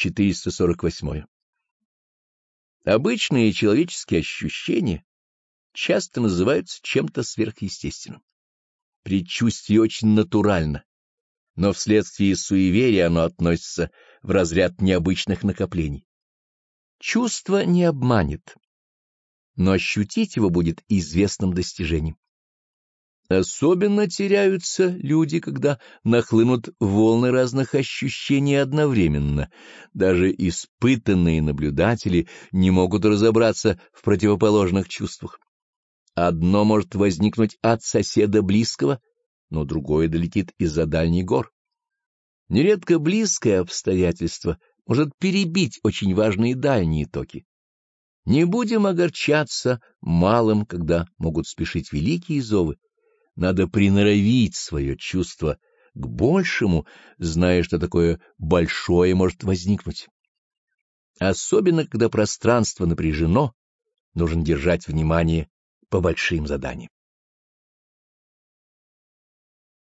448. Обычные человеческие ощущения часто называются чем-то сверхъестественным. Предчувствие очень натурально, но вследствие суеверия оно относится в разряд необычных накоплений. Чувство не обманет, но ощутить его будет известным достижением. Особенно теряются люди, когда нахлынут волны разных ощущений одновременно. Даже испытанные наблюдатели не могут разобраться в противоположных чувствах. Одно может возникнуть от соседа близкого, но другое долетит из-за дальних гор. Нередко близкое обстоятельство может перебить очень важные дальние токи. Не будем огорчаться малым, когда могут спешить великие зовы. Надо приноровить свое чувство к большему, зная, что такое большое может возникнуть. Особенно, когда пространство напряжено, нужно держать внимание по большим заданиям.